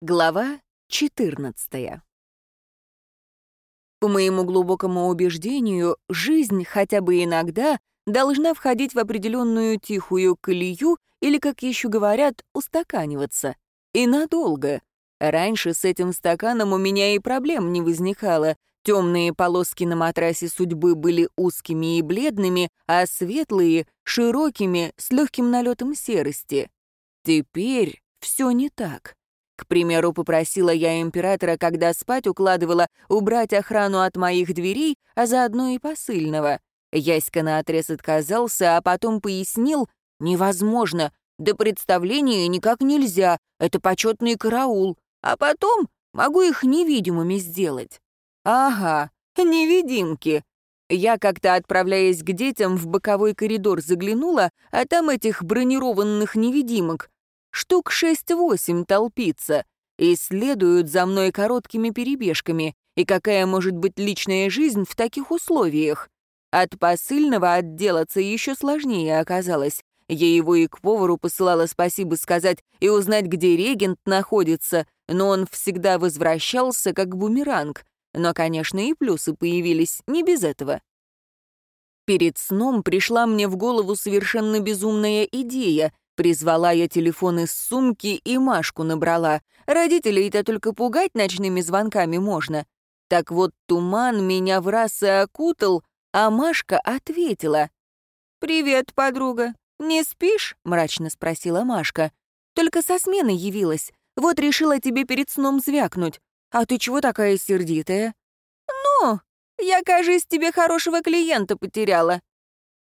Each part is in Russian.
Глава 14 По моему глубокому убеждению, жизнь хотя бы иногда должна входить в определенную тихую колею или, как еще говорят, устаканиваться. И надолго. Раньше с этим стаканом у меня и проблем не возникало. Темные полоски на матрасе судьбы были узкими и бледными, а светлые — широкими, с легким налетом серости. Теперь все не так. К примеру, попросила я императора, когда спать укладывала, убрать охрану от моих дверей, а заодно и посыльного. Яська наотрез отказался, а потом пояснил, «Невозможно, до представления никак нельзя, это почетный караул, а потом могу их невидимыми сделать». «Ага, невидимки». Я как-то, отправляясь к детям, в боковой коридор заглянула, а там этих бронированных невидимок штук шесть-восемь толпится и следуют за мной короткими перебежками. И какая может быть личная жизнь в таких условиях? От посыльного отделаться еще сложнее оказалось. Я его и к повару посылала спасибо сказать и узнать, где регент находится, но он всегда возвращался как бумеранг. Но, конечно, и плюсы появились, не без этого. Перед сном пришла мне в голову совершенно безумная идея Призвала я телефон из сумки и Машку набрала. Родителей-то только пугать ночными звонками можно. Так вот туман меня в раз и окутал, а Машка ответила. «Привет, подруга. Не спишь?» — мрачно спросила Машка. «Только со смены явилась. Вот решила тебе перед сном звякнуть. А ты чего такая сердитая?» «Ну, я, кажется, тебе хорошего клиента потеряла».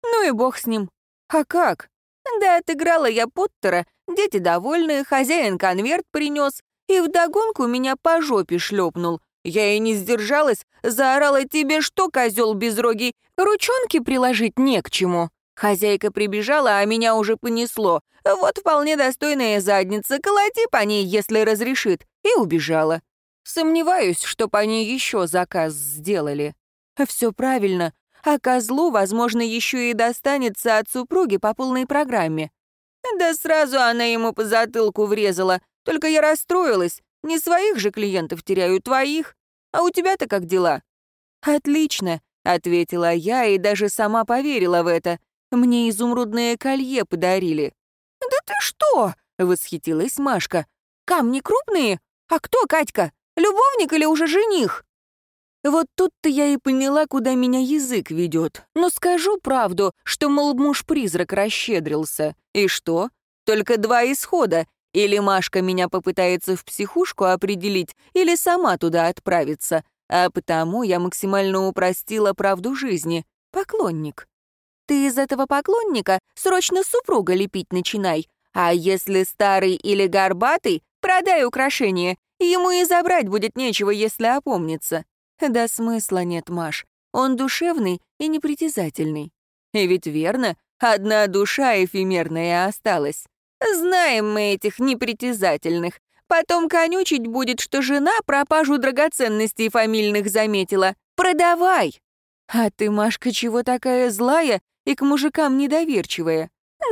«Ну и бог с ним. А как?» Да отыграла я Поттера, дети довольны, хозяин конверт принес, и вдогонку меня по жопе шлепнул. Я и не сдержалась, заорала тебе что, козел безрогий, ручонки приложить не к чему. Хозяйка прибежала, а меня уже понесло. Вот вполне достойная задница, колоти по ней, если разрешит. И убежала. Сомневаюсь, что по ней еще заказ сделали. Все правильно а козлу, возможно, еще и достанется от супруги по полной программе. Да сразу она ему по затылку врезала, только я расстроилась. Не своих же клиентов теряю, твоих. А у тебя-то как дела? Отлично, ответила я и даже сама поверила в это. Мне изумрудное колье подарили. Да ты что? восхитилась Машка. Камни крупные? А кто, Катька? Любовник или уже жених? Вот тут-то я и поняла, куда меня язык ведет. Но скажу правду, что, мол, муж-призрак расщедрился. И что? Только два исхода. Или Машка меня попытается в психушку определить, или сама туда отправиться. А потому я максимально упростила правду жизни. Поклонник. Ты из этого поклонника срочно супруга лепить начинай. А если старый или горбатый, продай украшение. Ему и забрать будет нечего, если опомнится. Да смысла нет, Маш. Он душевный и непритязательный. И ведь верно, одна душа эфемерная осталась. Знаем мы этих непритязательных. Потом конючить будет, что жена пропажу драгоценностей фамильных заметила. Продавай! А ты, Машка, чего такая злая и к мужикам недоверчивая?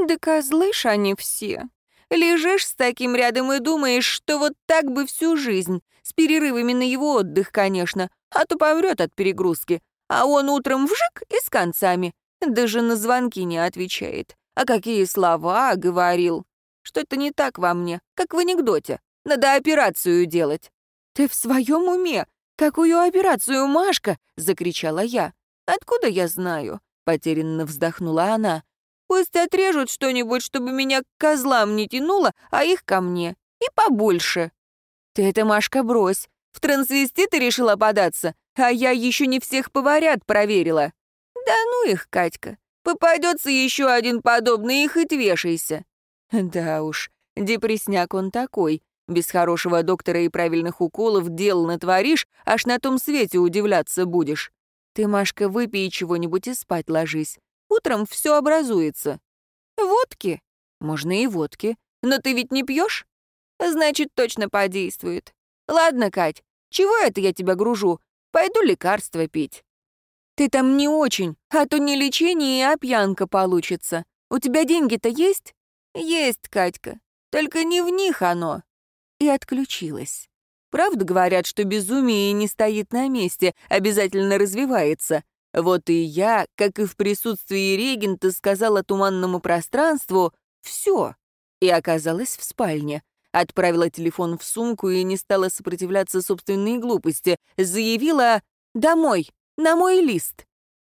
Да козлы они все. Лежишь с таким рядом и думаешь, что вот так бы всю жизнь, с перерывами на его отдых, конечно, а то помрет от перегрузки. А он утром вжик и с концами. Даже на звонки не отвечает. А какие слова говорил. Что-то не так во мне, как в анекдоте. Надо операцию делать. «Ты в своем уме? Какую операцию, Машка?» — закричала я. «Откуда я знаю?» — потерянно вздохнула она. «Пусть отрежут что-нибудь, чтобы меня к козлам не тянуло, а их ко мне. И побольше». «Ты это, Машка, брось. В трансвеститы решила податься, а я еще не всех поварят проверила. Да ну их, Катька, попадется еще один подобный, и хоть вешайся. Да уж, депресняк он такой. Без хорошего доктора и правильных уколов дел натворишь, аж на том свете удивляться будешь. Ты, Машка, выпей чего-нибудь и спать ложись. Утром все образуется. Водки? Можно и водки. Но ты ведь не пьешь? Значит, точно подействует. Ладно, Кать, чего это я тебя гружу? Пойду лекарства пить. Ты там не очень, а то не лечение, а пьянка получится. У тебя деньги-то есть? Есть, Катька. Только не в них оно. и отключилась. Правда говорят, что безумие не стоит на месте, обязательно развивается. Вот и я, как и в присутствии регента, сказала туманному пространству «все» и оказалась в спальне. Отправила телефон в сумку и не стала сопротивляться собственной глупости. Заявила «домой, на мой лист».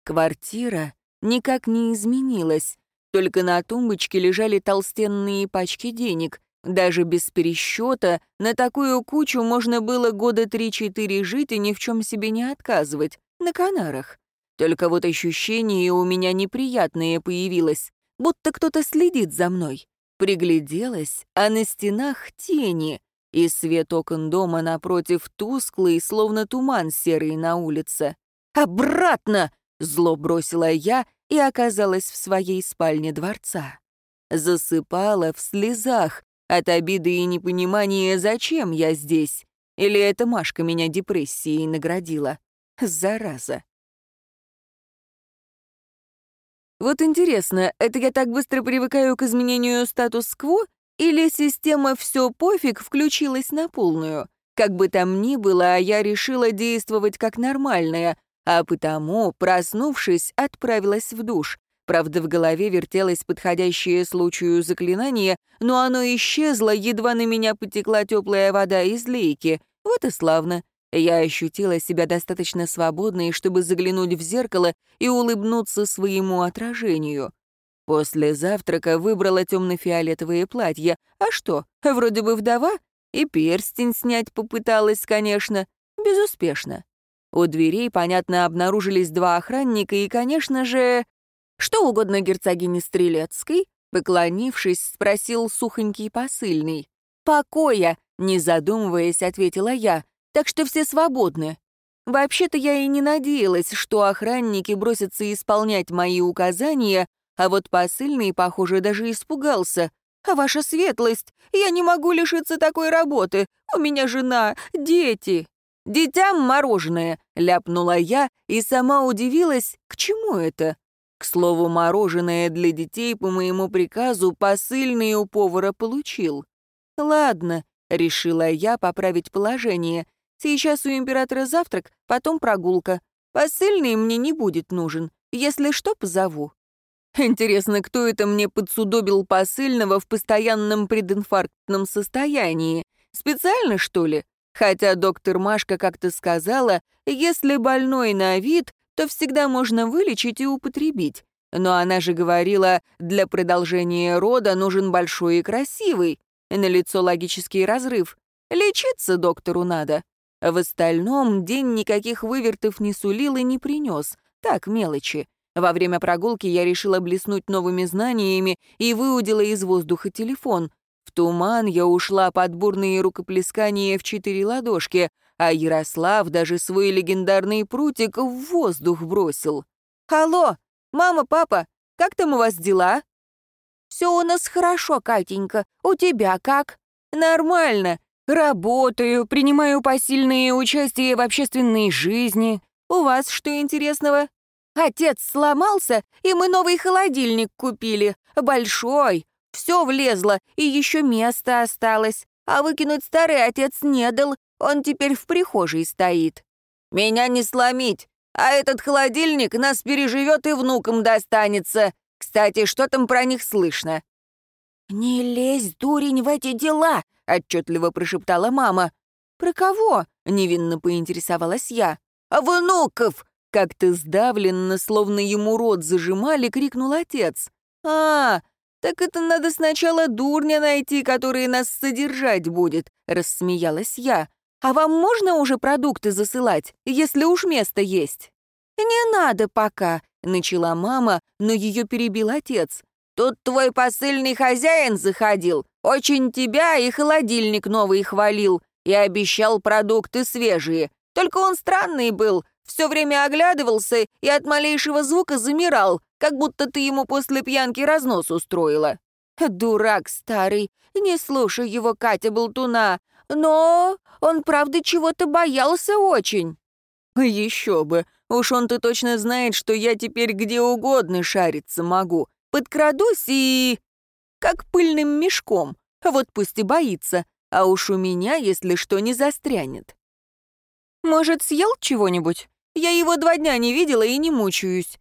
Квартира никак не изменилась. Только на тумбочке лежали толстенные пачки денег. Даже без пересчета на такую кучу можно было года 3-4 жить и ни в чем себе не отказывать. На Канарах. Только вот ощущение у меня неприятное появилось, будто кто-то следит за мной. Пригляделась, а на стенах тени, и свет окон дома напротив тусклый, словно туман серый на улице. «Обратно!» — зло бросила я и оказалась в своей спальне дворца. Засыпала в слезах от обиды и непонимания, зачем я здесь. Или эта Машка меня депрессией наградила. Зараза. Вот интересно, это я так быстро привыкаю к изменению статус-кво, или система «все пофиг» включилась на полную? Как бы там ни было, я решила действовать как нормальная, а потому, проснувшись, отправилась в душ. Правда, в голове вертелось подходящее случаю заклинание, но оно исчезло, едва на меня потекла теплая вода из лейки. Вот и славно. Я ощутила себя достаточно свободной, чтобы заглянуть в зеркало и улыбнуться своему отражению. После завтрака выбрала темно-фиолетовое платье. А что, вроде бы вдова? И перстень снять попыталась, конечно. Безуспешно. У дверей, понятно, обнаружились два охранника и, конечно же... «Что угодно герцогине Стрелецкой?» Поклонившись, спросил сухонький посыльный. «Покоя!» — не задумываясь, ответила я. «Так что все свободны». Вообще-то я и не надеялась, что охранники бросятся исполнять мои указания, а вот посыльный, похоже, даже испугался. «А ваша светлость, я не могу лишиться такой работы. У меня жена, дети». «Детям мороженое», — ляпнула я и сама удивилась, к чему это. К слову, мороженое для детей по моему приказу посыльный у повара получил. «Ладно», — решила я поправить положение. «Сейчас у императора завтрак, потом прогулка. Посыльный мне не будет нужен. Если что, позову». Интересно, кто это мне подсудобил посыльного в постоянном прединфарктном состоянии? Специально, что ли? Хотя доктор Машка как-то сказала, если больной на вид, то всегда можно вылечить и употребить. Но она же говорила, для продолжения рода нужен большой и красивый. На лицо логический разрыв. Лечиться доктору надо. В остальном день никаких вывертов не сулил и не принес. Так, мелочи. Во время прогулки я решила блеснуть новыми знаниями и выудила из воздуха телефон. В туман я ушла под бурные рукоплескания в четыре ладошки, а Ярослав даже свой легендарный прутик в воздух бросил. «Алло, мама, папа, как там у вас дела?» «Все у нас хорошо, Катенька. У тебя как?» «Нормально. Работаю, принимаю посильное участие в общественной жизни. У вас что интересного?» «Отец сломался, и мы новый холодильник купили. Большой, все влезло, и еще место осталось. А выкинуть старый отец не дал, он теперь в прихожей стоит. Меня не сломить, а этот холодильник нас переживет и внукам достанется. Кстати, что там про них слышно?» «Не лезь, дурень, в эти дела!» — отчетливо прошептала мама. «Про кого?» — невинно поинтересовалась я. «Внуков!» — как-то сдавленно, словно ему рот зажимали, крикнул отец. «А, «Так это надо сначала дурня найти, который нас содержать будет», — рассмеялась я. «А вам можно уже продукты засылать, если уж место есть?» «Не надо пока», — начала мама, но ее перебил отец. «Тут твой посыльный хозяин заходил, очень тебя и холодильник новый хвалил, и обещал продукты свежие. Только он странный был, все время оглядывался и от малейшего звука замирал, как будто ты ему после пьянки разнос устроила. Дурак старый, не слушай его, Катя Болтуна. Но он, правда, чего-то боялся очень. Еще бы. Уж он-то точно знает, что я теперь где угодно шариться могу. Подкрадусь и... как пыльным мешком. Вот пусть и боится. а уж у меня, если что, не застрянет. Может, съел чего-нибудь? Я его два дня не видела и не мучаюсь.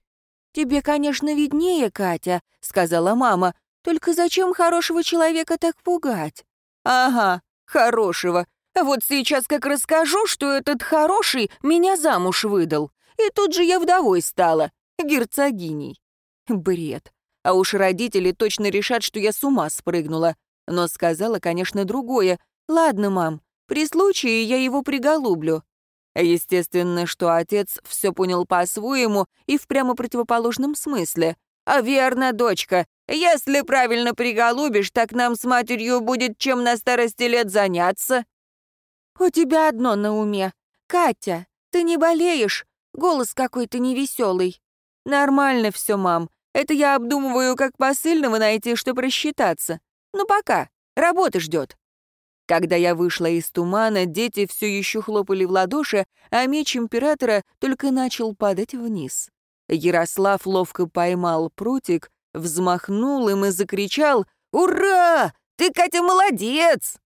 «Тебе, конечно, виднее, Катя», — сказала мама. «Только зачем хорошего человека так пугать?» «Ага, хорошего. Вот сейчас как расскажу, что этот хороший меня замуж выдал. И тут же я вдовой стала, герцогиней». Бред. А уж родители точно решат, что я с ума спрыгнула. Но сказала, конечно, другое. «Ладно, мам, при случае я его приголублю». Естественно, что отец все понял по-своему и в прямо противоположном смысле. «А верно, дочка, если правильно приголубишь, так нам с матерью будет чем на старости лет заняться». «У тебя одно на уме. Катя, ты не болеешь? Голос какой-то невеселый». «Нормально все, мам. Это я обдумываю, как посыльного найти, чтобы рассчитаться. Ну пока, работа ждет». Когда я вышла из тумана, дети все еще хлопали в ладоши, а меч императора только начал падать вниз. Ярослав ловко поймал прутик, взмахнул им и закричал «Ура! Ты, Катя, молодец!»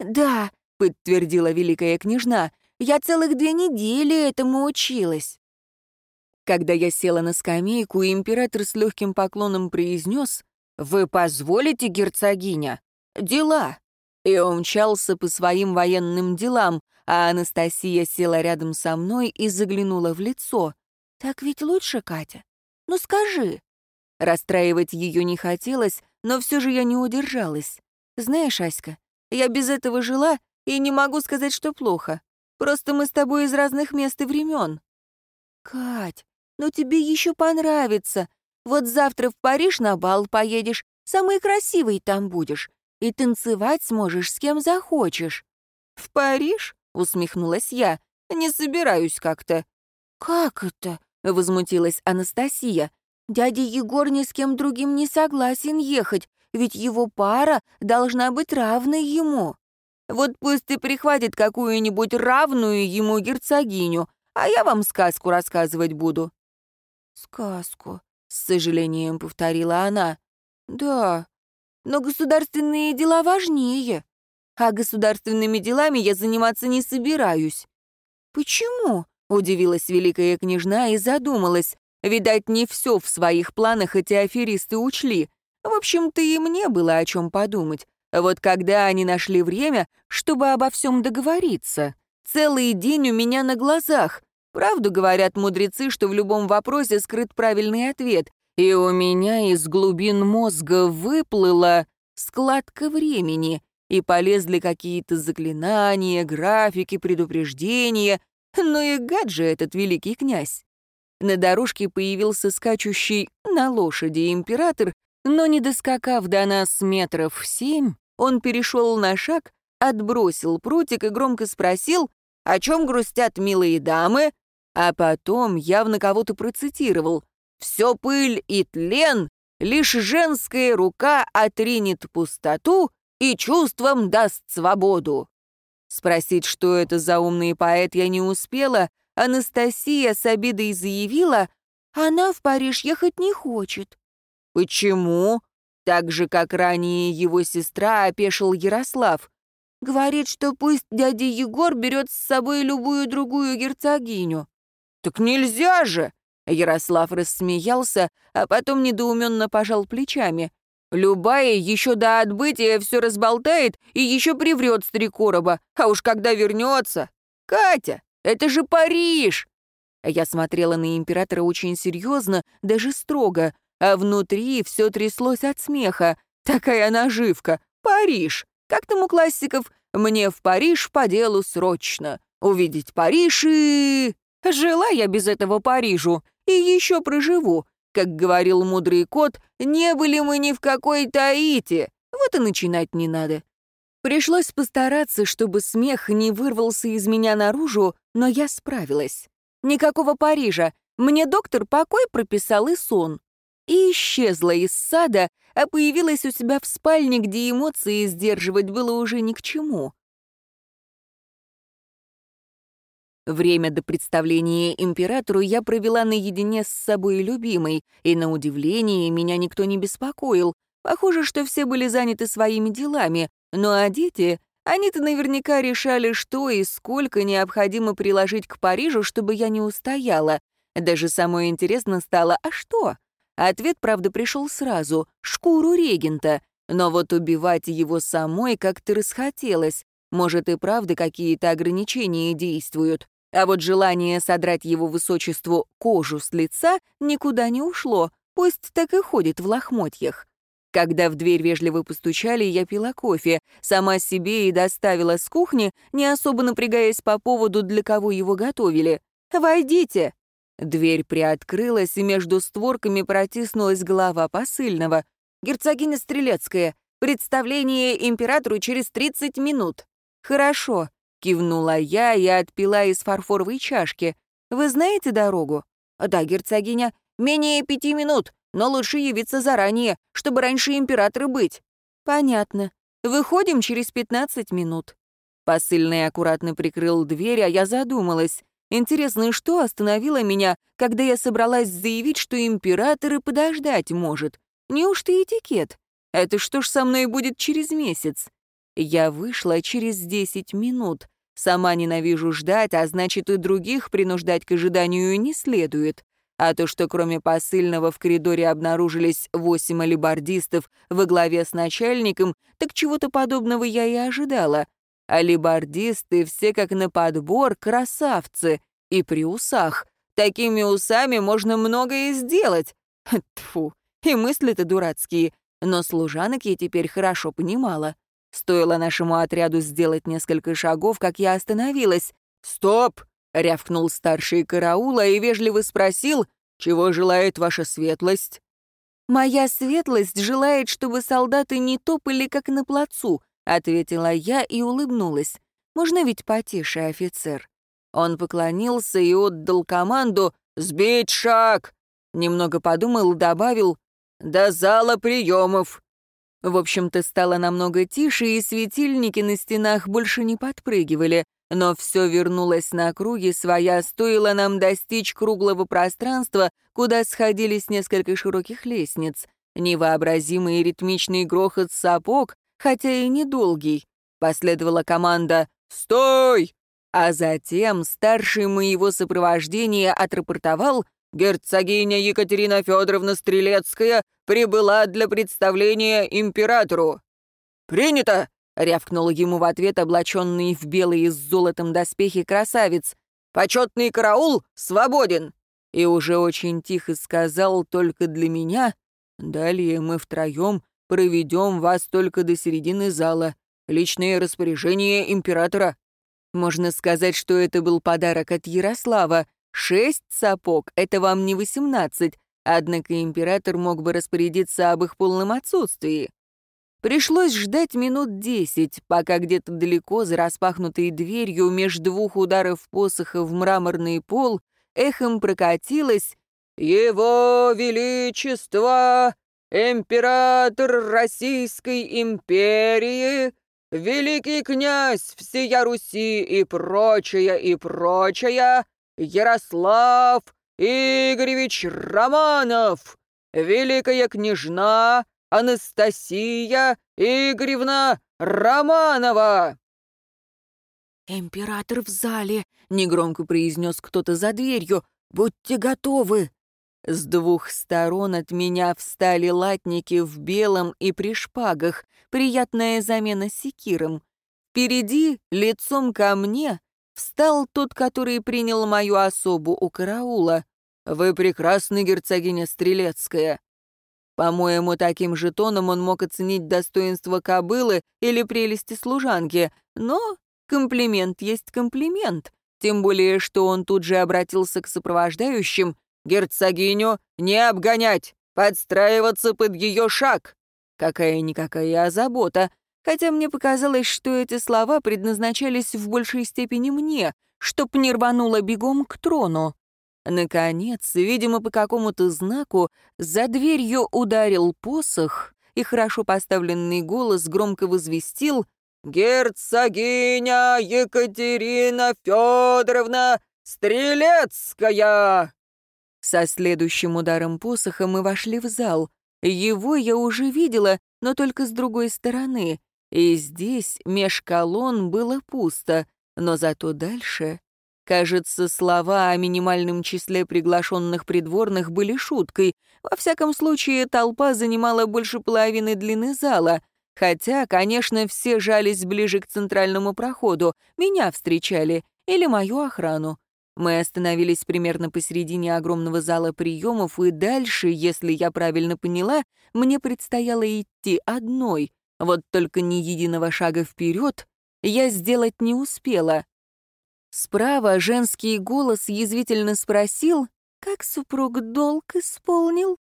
«Да», — подтвердила великая княжна, «я целых две недели этому училась». Когда я села на скамейку, император с легким поклоном произнес «Вы позволите, герцогиня? Дела!» И он мчался по своим военным делам, а Анастасия села рядом со мной и заглянула в лицо. «Так ведь лучше, Катя? Ну скажи!» Расстраивать ее не хотелось, но все же я не удержалась. «Знаешь, Аська, я без этого жила и не могу сказать, что плохо. Просто мы с тобой из разных мест и времен». «Кать, ну тебе еще понравится. Вот завтра в Париж на бал поедешь, самый красивый там будешь, и танцевать сможешь с кем захочешь». «В Париж?» — усмехнулась я. «Не собираюсь как-то». «Как это?» — возмутилась Анастасия. «Дядя Егор ни с кем другим не согласен ехать, ведь его пара должна быть равной ему. Вот пусть и прихватит какую-нибудь равную ему герцогиню, а я вам сказку рассказывать буду». «Сказку», с сожалением повторила она. Да, но государственные дела важнее. А государственными делами я заниматься не собираюсь. Почему? Удивилась великая княжна и задумалась. Видать, не все в своих планах эти аферисты учли. В общем-то, и мне было о чем подумать. Вот когда они нашли время, чтобы обо всем договориться. Целый день у меня на глазах. Правду говорят мудрецы, что в любом вопросе скрыт правильный ответ, и у меня из глубин мозга выплыла складка времени, и полезли какие-то заклинания, графики, предупреждения. Ну и гад же этот великий князь. На дорожке появился скачущий на лошади император, но не доскакав до нас метров семь, он перешел на шаг, отбросил прутик и громко спросил, «О чем грустят милые дамы?» А потом явно кого-то процитировал. «Все пыль и тлен, лишь женская рука отринет пустоту и чувством даст свободу». Спросить, что это за умный поэт, я не успела. Анастасия с обидой заявила, она в Париж ехать не хочет. «Почему?» Так же, как ранее его сестра опешил Ярослав. Говорит, что пусть дядя Егор берет с собой любую другую герцогиню. «Так нельзя же!» Ярослав рассмеялся, а потом недоуменно пожал плечами. «Любая еще до отбытия все разболтает и еще приврет с три короба, а уж когда вернется... Катя, это же Париж!» Я смотрела на императора очень серьезно, даже строго, а внутри все тряслось от смеха. Такая наживка. Париж! Как там у классиков? Мне в Париж по делу срочно. Увидеть Париж и... Жила я без этого Парижу и еще проживу. Как говорил мудрый кот, не были мы ни в какой Таити. Вот и начинать не надо. Пришлось постараться, чтобы смех не вырвался из меня наружу, но я справилась. Никакого Парижа. Мне доктор покой прописал и сон. И исчезла из сада, а появилась у себя в спальне, где эмоции сдерживать было уже ни к чему. Время до представления императору я провела наедине с собой любимой, и, на удивление, меня никто не беспокоил. Похоже, что все были заняты своими делами, ну а дети Они-то наверняка решали, что и сколько необходимо приложить к Парижу, чтобы я не устояла. Даже самое интересно стало, а что? Ответ, правда, пришел сразу — шкуру регента. Но вот убивать его самой как-то расхотелось. Может, и правда какие-то ограничения действуют. А вот желание содрать его высочеству кожу с лица никуда не ушло, пусть так и ходит в лохмотьях. Когда в дверь вежливо постучали, я пила кофе, сама себе и доставила с кухни, не особо напрягаясь по поводу, для кого его готовили. «Войдите!» Дверь приоткрылась, и между створками протиснулась голова посыльного. «Герцогиня Стрелецкая, представление императору через 30 минут». «Хорошо», — кивнула я и отпила из фарфоровой чашки. «Вы знаете дорогу?» «Да, герцогиня. Менее пяти минут но лучше явиться заранее, чтобы раньше императора быть». «Понятно. Выходим через 15 минут». Посыльный аккуратно прикрыл дверь, а я задумалась. Интересно, что остановило меня, когда я собралась заявить, что император и подождать может? Неужто этикет? Это что ж со мной будет через месяц? Я вышла через 10 минут. Сама ненавижу ждать, а значит, и других принуждать к ожиданию не следует. А то, что кроме посыльного в коридоре обнаружились восемь алибардистов во главе с начальником, так чего-то подобного я и ожидала. Алибардисты все как на подбор красавцы и при усах. Такими усами можно многое сделать. Тфу, и мысли-то дурацкие. Но служанок я теперь хорошо понимала. Стоило нашему отряду сделать несколько шагов, как я остановилась. «Стоп!» рявкнул старший караула и вежливо спросил, «Чего желает ваша светлость?» «Моя светлость желает, чтобы солдаты не топали, как на плацу», ответила я и улыбнулась. «Можно ведь потише, офицер?» Он поклонился и отдал команду «Сбить шаг!» Немного подумал добавил «До зала приемов!» В общем-то, стало намного тише, и светильники на стенах больше не подпрыгивали. Но все вернулось на круги своя, стоило нам достичь круглого пространства, куда сходились несколько широких лестниц. Невообразимый ритмичный грохот сапог, хотя и недолгий. Последовала команда «Стой!», а затем старший моего сопровождения отрапортовал «Герцогиня Екатерина Федоровна Стрелецкая прибыла для представления императору». «Принято!» — рявкнул ему в ответ облаченный в белые с золотом доспехи красавец. «Почетный караул свободен!» И уже очень тихо сказал только для меня. «Далее мы втроем проведем вас только до середины зала. Личное распоряжение императора». Можно сказать, что это был подарок от Ярослава. Шесть сапог — это вам не восемнадцать, однако император мог бы распорядиться об их полном отсутствии. Пришлось ждать минут десять, пока где-то далеко за распахнутой дверью меж двух ударов посоха в мраморный пол эхом прокатилось «Его Величество, император Российской империи, великий князь всея Руси и прочее, и прочее, Ярослав Игоревич Романов, великая княжна Анастасия Игоревна Романова!» «Император в зале!» — негромко произнес кто-то за дверью. «Будьте готовы!» С двух сторон от меня встали латники в белом и при шпагах, приятная замена секиром. Впереди, лицом ко мне, встал тот, который принял мою особу у караула. «Вы прекрасны, герцогиня Стрелецкая. По-моему, таким же тоном он мог оценить достоинство кобылы или прелести служанки, но комплимент есть комплимент, тем более, что он тут же обратился к сопровождающим «Герцогиню не обгонять, подстраиваться под ее шаг». Какая-никакая забота, хотя мне показалось, что эти слова предназначались в большей степени мне, чтоб не рвануло бегом к трону. Наконец, видимо, по какому-то знаку, за дверью ударил посох, и хорошо поставленный голос громко возвестил «Герцогиня Екатерина Федоровна Стрелецкая!» Со следующим ударом посоха мы вошли в зал. Его я уже видела, но только с другой стороны. И здесь, меж колонн, было пусто, но зато дальше... Кажется, слова о минимальном числе приглашенных придворных были шуткой. Во всяком случае, толпа занимала больше половины длины зала. Хотя, конечно, все жались ближе к центральному проходу. Меня встречали. Или мою охрану. Мы остановились примерно посередине огромного зала приемов, и дальше, если я правильно поняла, мне предстояло идти одной. Вот только ни единого шага вперед я сделать не успела. Справа женский голос язвительно спросил, как супруг долг исполнил.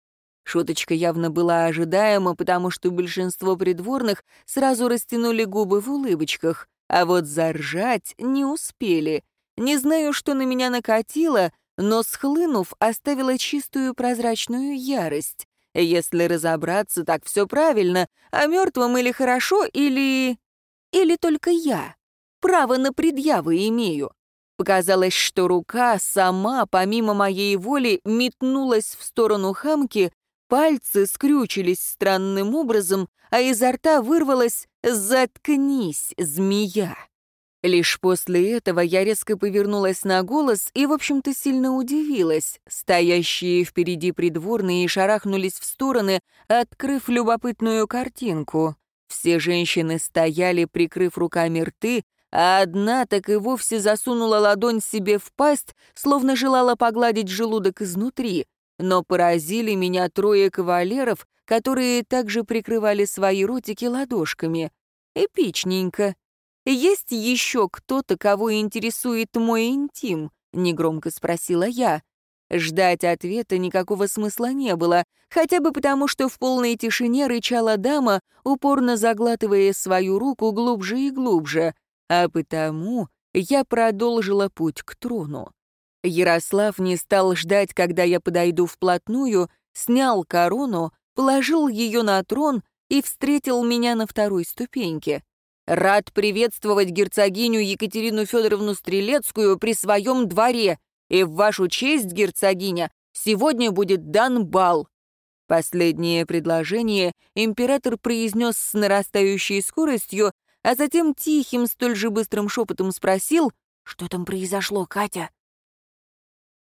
Шуточка явно была ожидаема, потому что большинство придворных сразу растянули губы в улыбочках, а вот заржать не успели. Не знаю, что на меня накатило, но, схлынув, оставила чистую прозрачную ярость. Если разобраться, так все правильно, а мертвым или хорошо, или... Или только я. Право на предъявы имею. Показалось, что рука сама, помимо моей воли, метнулась в сторону хамки, пальцы скрючились странным образом, а изо рта вырвалось «Заткнись, змея!». Лишь после этого я резко повернулась на голос и, в общем-то, сильно удивилась. Стоящие впереди придворные шарахнулись в стороны, открыв любопытную картинку. Все женщины стояли, прикрыв руками рты, а одна так и вовсе засунула ладонь себе в пасть, словно желала погладить желудок изнутри. Но поразили меня трое кавалеров, которые также прикрывали свои ротики ладошками. Эпичненько. «Есть еще кто-то, кого интересует мой интим?» — негромко спросила я. Ждать ответа никакого смысла не было, хотя бы потому, что в полной тишине рычала дама, упорно заглатывая свою руку глубже и глубже, а потому я продолжила путь к трону. Ярослав не стал ждать, когда я подойду вплотную, снял корону, положил ее на трон и встретил меня на второй ступеньке. Рад приветствовать герцогиню Екатерину Федоровну Стрелецкую при своем дворе, и в вашу честь, герцогиня, сегодня будет дан бал». Последнее предложение император произнес с нарастающей скоростью, а затем тихим, столь же быстрым шепотом спросил, «Что там произошло, Катя?»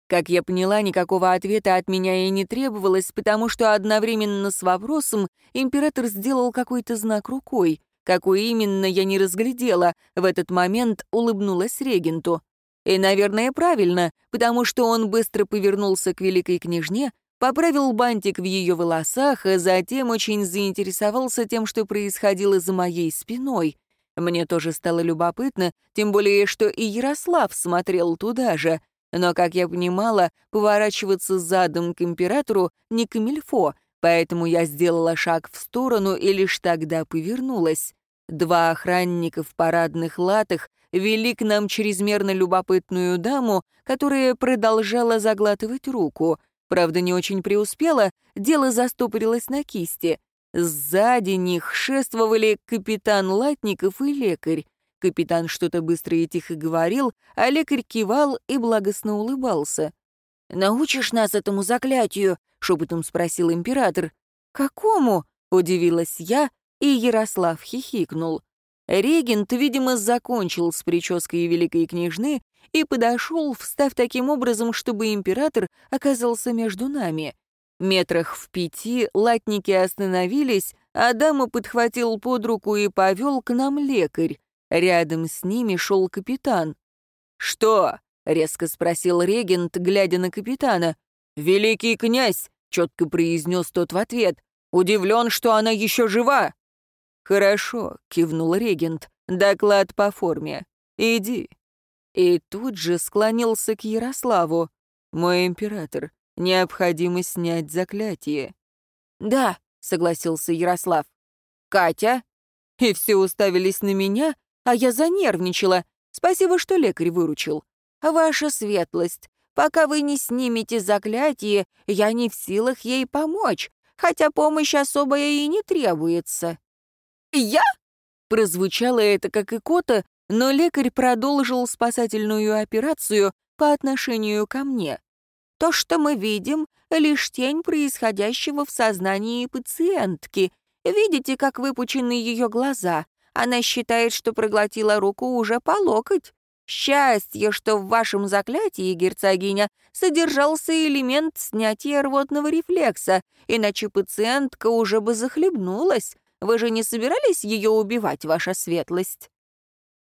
Как я поняла, никакого ответа от меня и не требовалось, потому что одновременно с вопросом император сделал какой-то знак рукой. Какой именно, я не разглядела. В этот момент улыбнулась регенту. И, наверное, правильно, потому что он быстро повернулся к великой княжне, поправил бантик в ее волосах, а затем очень заинтересовался тем, что происходило за моей спиной. Мне тоже стало любопытно, тем более, что и Ярослав смотрел туда же. Но, как я понимала, поворачиваться задом к императору не камильфо, поэтому я сделала шаг в сторону и лишь тогда повернулась. Два охранника в парадных латах вели к нам чрезмерно любопытную даму, которая продолжала заглатывать руку. Правда, не очень преуспела, дело застопорилось на кисти. Сзади них шествовали капитан Латников и лекарь. Капитан что-то быстро и тихо говорил, а лекарь кивал и благостно улыбался. «Научишь нас этому заклятию?» — шепотом спросил император. «Какому?» — удивилась я, и Ярослав хихикнул. Регент, видимо, закончил с прической великой княжны и подошел, встав таким образом, чтобы император оказался между нами. Метрах в пяти латники остановились, а дама подхватил под руку и повел к нам лекарь. Рядом с ними шел капитан. «Что?» — резко спросил регент, глядя на капитана. «Великий князь!» — четко произнес тот в ответ. «Удивлен, что она еще жива!» «Хорошо», — кивнул регент, — «доклад по форме. Иди». И тут же склонился к Ярославу. «Мой император, необходимо снять заклятие». «Да», — согласился Ярослав. «Катя?» И все уставились на меня, а я занервничала. Спасибо, что лекарь выручил. «Ваша светлость, пока вы не снимете заклятие, я не в силах ей помочь, хотя помощь особая и не требуется». «Я?» Прозвучало это как икота, но лекарь продолжил спасательную операцию по отношению ко мне. То, что мы видим, лишь тень происходящего в сознании пациентки. Видите, как выпучены ее глаза? Она считает, что проглотила руку уже по локоть. Счастье, что в вашем заклятии, герцогиня, содержался элемент снятия рвотного рефлекса, иначе пациентка уже бы захлебнулась. Вы же не собирались ее убивать, ваша светлость?»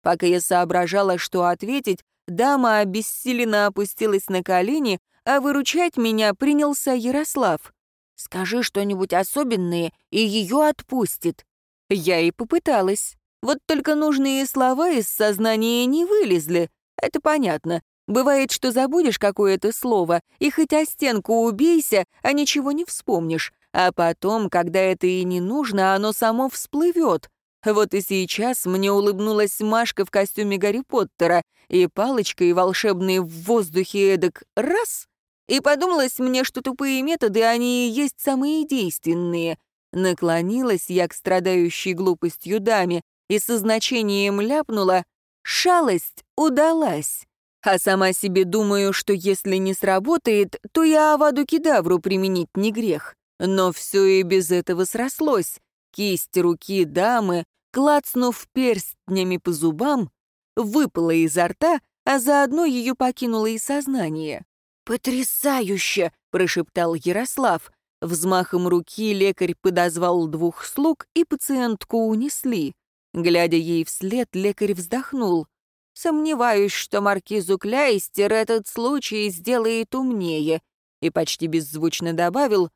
Пока я соображала, что ответить, дама обессиленно опустилась на колени, а выручать меня принялся Ярослав. «Скажи что-нибудь особенное, и ее отпустит». Я и попыталась. Вот только нужные слова из сознания не вылезли. Это понятно. Бывает, что забудешь какое-то слово, и хоть о стенку убейся, а ничего не вспомнишь. А потом, когда это и не нужно, оно само всплывет. Вот и сейчас мне улыбнулась Машка в костюме Гарри Поттера, и палочкой волшебной в воздухе эдак раз, и подумалось мне, что тупые методы, они и есть самые действенные. Наклонилась я к страдающей глупостью даме, и со значением ляпнула «Шалость удалась». А сама себе думаю, что если не сработает, то я Аваду Кедавру применить не грех. Но все и без этого срослось. Кисть руки дамы, клацнув перстнями по зубам, выпала изо рта, а заодно ее покинуло и сознание. «Потрясающе!» — прошептал Ярослав. Взмахом руки лекарь подозвал двух слуг, и пациентку унесли. Глядя ей вслед, лекарь вздохнул. «Сомневаюсь, что маркизу Кляйстер этот случай сделает умнее», и почти беззвучно добавил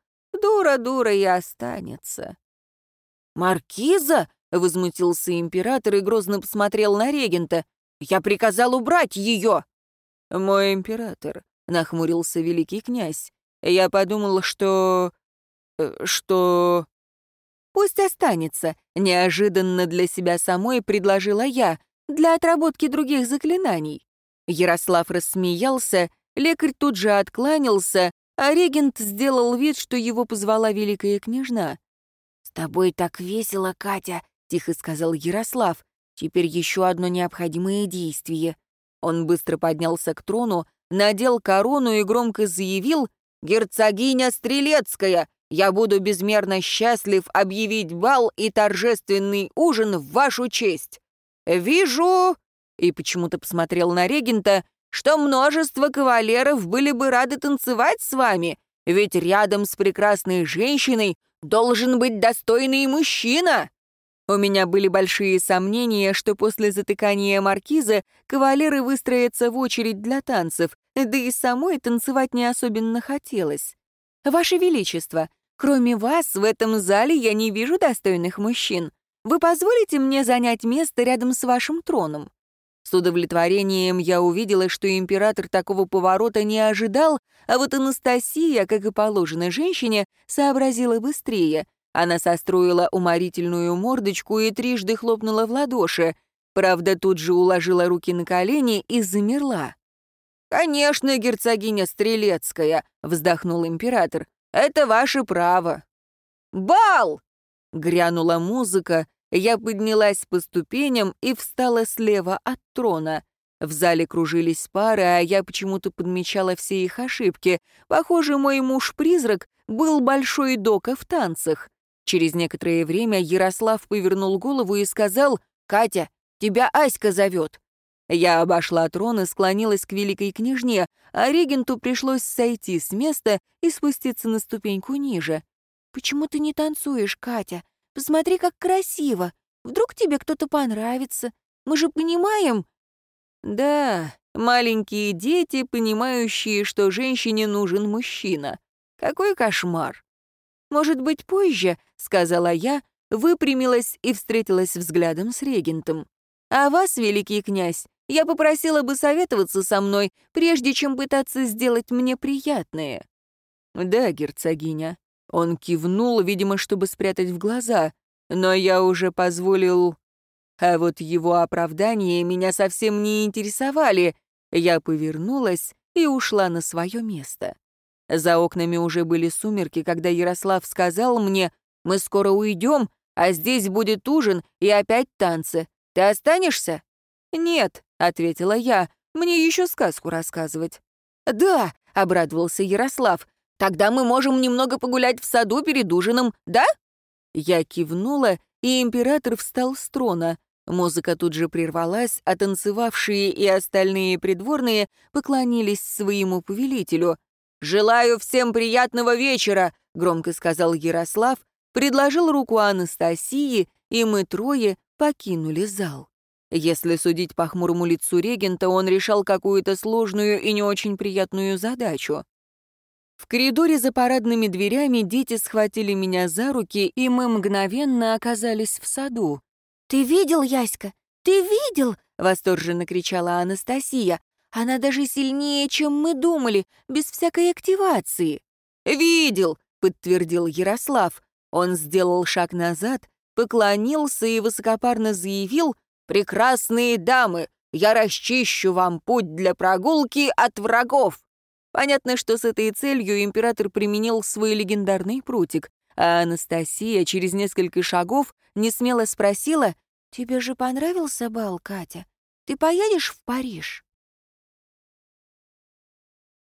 «Дура-дура и останется». «Маркиза?» — возмутился император и грозно посмотрел на регента. «Я приказал убрать ее!» «Мой император», — нахмурился великий князь. «Я подумал, что... Э, что...» «Пусть останется», — неожиданно для себя самой предложила я, для отработки других заклинаний. Ярослав рассмеялся, лекарь тут же откланялся, а регент сделал вид, что его позвала великая княжна. «С тобой так весело, Катя», — тихо сказал Ярослав. «Теперь еще одно необходимое действие». Он быстро поднялся к трону, надел корону и громко заявил «Герцогиня Стрелецкая, я буду безмерно счастлив объявить бал и торжественный ужин в вашу честь. Вижу...» И почему-то посмотрел на регента, что множество кавалеров были бы рады танцевать с вами, ведь рядом с прекрасной женщиной должен быть достойный мужчина. У меня были большие сомнения, что после затыкания маркиза кавалеры выстроятся в очередь для танцев, да и самой танцевать не особенно хотелось. «Ваше Величество, Кроме вас, в этом зале я не вижу достойных мужчин. Вы позволите мне занять место рядом с вашим троном?» С удовлетворением я увидела, что император такого поворота не ожидал, а вот Анастасия, как и положено женщине, сообразила быстрее. Она состроила уморительную мордочку и трижды хлопнула в ладоши. Правда, тут же уложила руки на колени и замерла. «Конечно, герцогиня Стрелецкая», — вздохнул император. Это ваше право». «Бал!» — грянула музыка, я поднялась по ступеням и встала слева от трона. В зале кружились пары, а я почему-то подмечала все их ошибки. Похоже, мой муж-призрак был большой дока в танцах. Через некоторое время Ярослав повернул голову и сказал, «Катя, тебя Аська зовет». Я обошла трон и склонилась к великой княжне, а регенту пришлось сойти с места и спуститься на ступеньку ниже. «Почему ты не танцуешь, Катя? Посмотри, как красиво! Вдруг тебе кто-то понравится? Мы же понимаем...» «Да, маленькие дети, понимающие, что женщине нужен мужчина. Какой кошмар!» «Может быть, позже?» — сказала я, выпрямилась и встретилась взглядом с регентом. «А вас, великий князь, я попросила бы советоваться со мной, прежде чем пытаться сделать мне приятное». «Да, герцогиня». Он кивнул, видимо, чтобы спрятать в глаза, но я уже позволил... А вот его оправдания меня совсем не интересовали. Я повернулась и ушла на свое место. За окнами уже были сумерки, когда Ярослав сказал мне, «Мы скоро уйдем, а здесь будет ужин и опять танцы. Ты останешься?» «Нет», — ответила я, — «мне еще сказку рассказывать». «Да», — обрадовался Ярослав, — «тогда мы можем немного погулять в саду перед ужином, да?» Я кивнула и император встал с трона. Музыка тут же прервалась, а танцевавшие и остальные придворные поклонились своему повелителю. «Желаю всем приятного вечера!» — громко сказал Ярослав, предложил руку Анастасии, и мы трое покинули зал. Если судить по хмурому лицу регента, он решал какую-то сложную и не очень приятную задачу. В коридоре за парадными дверями дети схватили меня за руки, и мы мгновенно оказались в саду. «Ты видел, Яська? Ты видел?» — восторженно кричала Анастасия. «Она даже сильнее, чем мы думали, без всякой активации». «Видел!» — подтвердил Ярослав. Он сделал шаг назад, поклонился и высокопарно заявил «Прекрасные дамы, я расчищу вам путь для прогулки от врагов!» Понятно, что с этой целью император применил свой легендарный прутик, а Анастасия через несколько шагов несмело спросила, «Тебе же понравился бал, Катя? Ты поедешь в Париж?»